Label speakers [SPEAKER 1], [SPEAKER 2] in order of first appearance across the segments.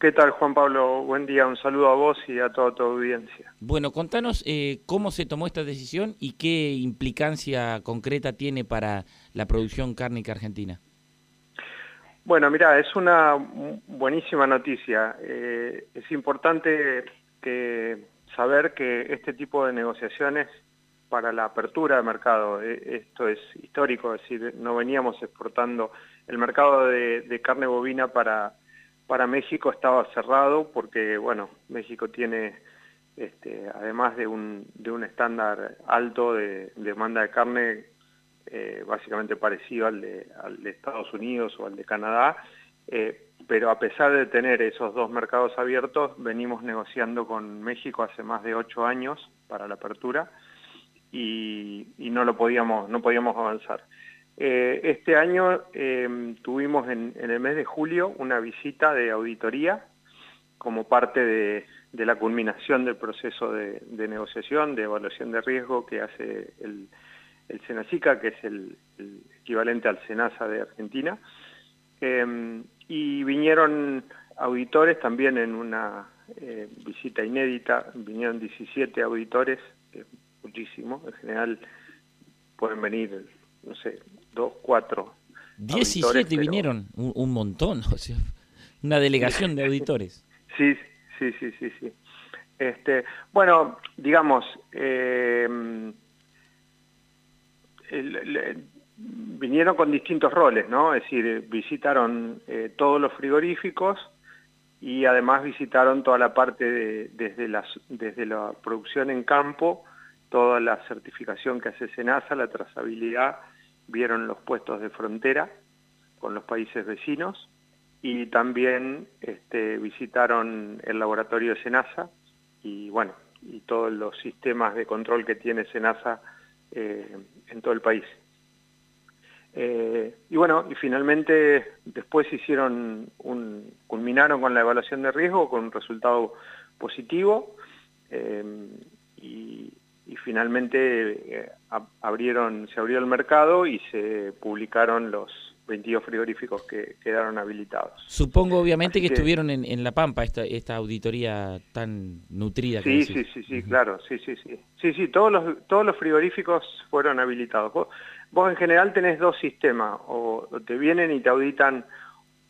[SPEAKER 1] ¿Qué tal, Juan Pablo? Buen día, un saludo a vos y a toda tu audiencia.
[SPEAKER 2] Bueno, contanos eh, cómo se tomó esta decisión y qué implicancia concreta tiene para la producción cárnica argentina.
[SPEAKER 1] Bueno, mira, es una buenísima noticia. Eh, es importante que saber que este tipo de negociaciones para la apertura de mercado, eh, esto es histórico, es decir, no veníamos exportando el mercado de carne bovina para para México estaba cerrado porque, bueno, México tiene, este, además de un, de un estándar alto de, demanda de carne, eh, básicamente parecido al de, Estados Unidos o al de Canadá, eh, pero a pesar de tener esos dos mercados abiertos, venimos negociando con México hace más de ocho años para la apertura y, y no lo podíamos, no podíamos avanzar. Eh, este año em, tuvimos en, el mes de julio una visita de auditoría como parte de, la culminación del proceso de, negociación, de evaluación de riesgo que hace el, SENACICA, que es el, equivalente al SENASA de Argentina. Em, y vinieron auditores también en una eh, visita inédita, vinieron 17 auditores, muchísimo, en general pueden venir, no sé, dos, cuatro.
[SPEAKER 2] 17 vinieron, un, montón, o sea, una delegación de auditores.
[SPEAKER 1] Sí, sí, sí, sí, sí. Este, bueno, digamos, eh, vinieron con distintos roles, ¿no? Es decir, visitaron eh, todos los frigoríficos y además visitaron toda la parte de, desde, las, desde la producción en campo, toda la certificación que hace SENASA, la trazabilidad, vieron los puestos de frontera con los países vecinos y también este, visitaron el laboratorio de SENASA y bueno, y todos los sistemas de control que tiene SENASA eh, en todo el país. Eh, y bueno, y finalmente después hicieron un, culminaron con la evaluación de riesgo con un resultado positivo eh, y finalmente eh, abrieron, se abrió el mercado y se publicaron los 22 frigoríficos que quedaron habilitados.
[SPEAKER 2] Supongo obviamente que, estuvieron en, La Pampa esta, esta auditoría tan nutrida.
[SPEAKER 1] Sí, sí, sí, sí, claro, sí, sí, sí. Sí, sí, todos los, todos los frigoríficos fueron habilitados. Vos, en general tenés dos sistemas, o te vienen y te auditan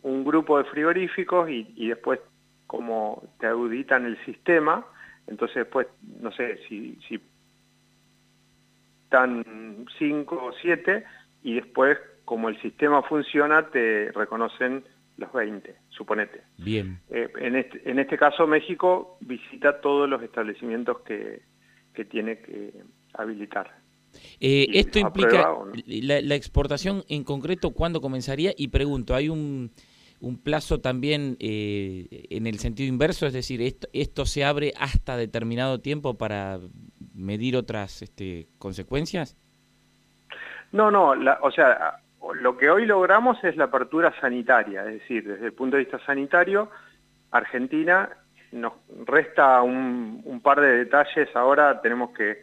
[SPEAKER 1] un grupo de frigoríficos y, y después como te auditan el sistema, entonces después, no sé, si, si están 5 o 7 y después, como el sistema funciona, te reconocen los 20, suponete.
[SPEAKER 2] Bien.
[SPEAKER 1] Eh, en, este, en este caso, México visita todos los establecimientos que, que tiene que habilitar.
[SPEAKER 2] Eh, esto implica la, la, exportación en concreto, ¿cuándo comenzaría? Y pregunto, ¿hay un, un plazo también eh, en el sentido inverso? Es decir, esto, ¿esto se abre hasta determinado tiempo para medir otras este, consecuencias?
[SPEAKER 1] No, no, o sea, lo que hoy logramos es la apertura sanitaria, es decir, desde el punto de vista sanitario, Argentina nos resta un, par de detalles, ahora tenemos que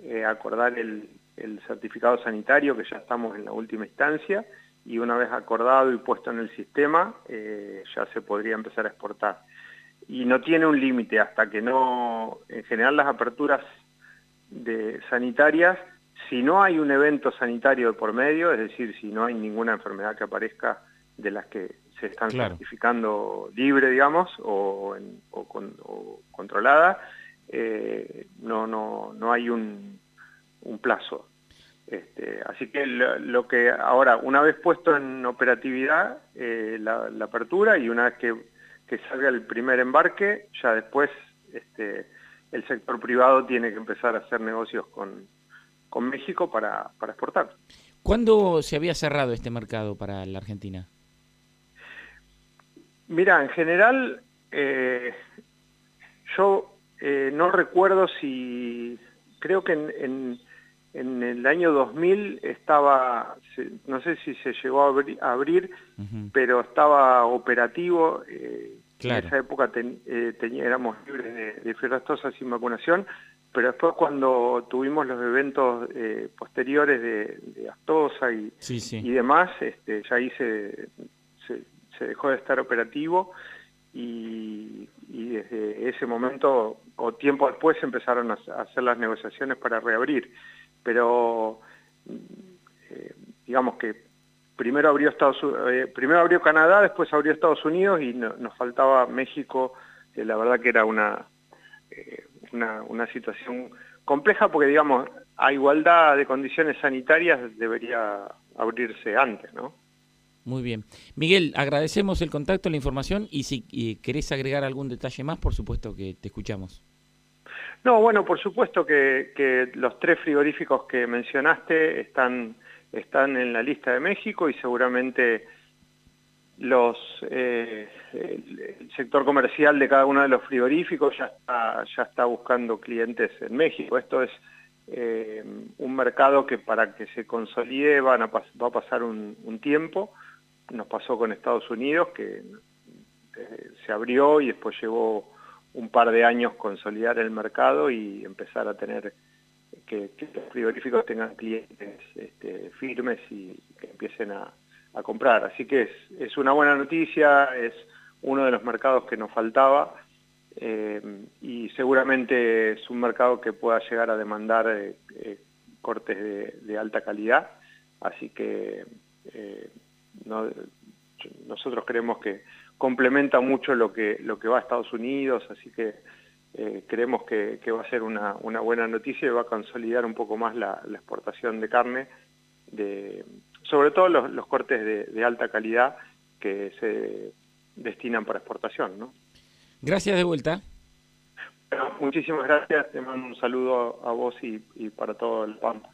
[SPEAKER 1] eh, acordar el, certificado sanitario, que ya estamos en la última instancia, y una vez acordado y puesto en el sistema, eh, ya se podría empezar a exportar. Y no tiene un límite hasta que no, en general las aperturas de sanitarias, si no hay un evento sanitario de por medio, es decir, si no hay ninguna enfermedad que aparezca de las que se están certificando libre, digamos, o, controlada, eh, no, no, no hay un, plazo. Este, así que lo, que ahora, una vez puesto en operatividad eh, la, apertura y una vez que, que salga el primer embarque, ya después este, el sector privado tiene que empezar a hacer negocios con, con México para, para exportar.
[SPEAKER 2] ¿Cuándo se había cerrado este mercado para la Argentina?
[SPEAKER 1] Mira, en general, eh, yo eh, no recuerdo si, creo que en, en, el año 2000 estaba, no sé si se llegó a abrir, pero estaba operativo. Eh, en esa época eh, éramos libres de, de fieras sin vacunación, pero después cuando tuvimos los eventos eh, posteriores de, de, Astosa y, y demás, este, ya ahí se, se, dejó de estar operativo y, desde ese momento o tiempo después empezaron a hacer las negociaciones para reabrir. Pero eh, digamos que primero abrió Estados eh, primero abrió Canadá, después abrió Estados Unidos y nos faltaba México, la verdad que era una, eh, una, una situación compleja porque digamos a igualdad de condiciones sanitarias debería abrirse antes, ¿no?
[SPEAKER 2] Muy bien. Miguel, agradecemos el contacto, la información y si querés agregar algún detalle más, por supuesto que te escuchamos.
[SPEAKER 1] No, bueno, por supuesto que, los tres frigoríficos que mencionaste están, están en la lista de México y seguramente los, eh, el sector comercial de cada uno de los frigoríficos ya está, ya está buscando clientes en México. Esto es eh, un mercado que para que se consolide van a va a pasar un tiempo nos pasó con Estados Unidos, que eh, se abrió y después llevó un par de años consolidar el mercado y empezar a tener que, los frigoríficos tengan clientes este, firmes y que empiecen a, comprar. Así que es, es, una buena noticia, es uno de los mercados que nos faltaba eh, y seguramente es un mercado que pueda llegar a demandar eh, cortes de, alta calidad. Así que nosotros creemos que complementa mucho lo que, lo que va a Estados Unidos, así que eh, creemos que, va a ser una, buena noticia y va a consolidar un poco más la, exportación de carne, de, sobre todo los, cortes de, alta calidad que se destinan para exportación. ¿no?
[SPEAKER 2] Gracias de vuelta.
[SPEAKER 1] muchísimas gracias, te mando un saludo a vos y, y para todo el Pampa.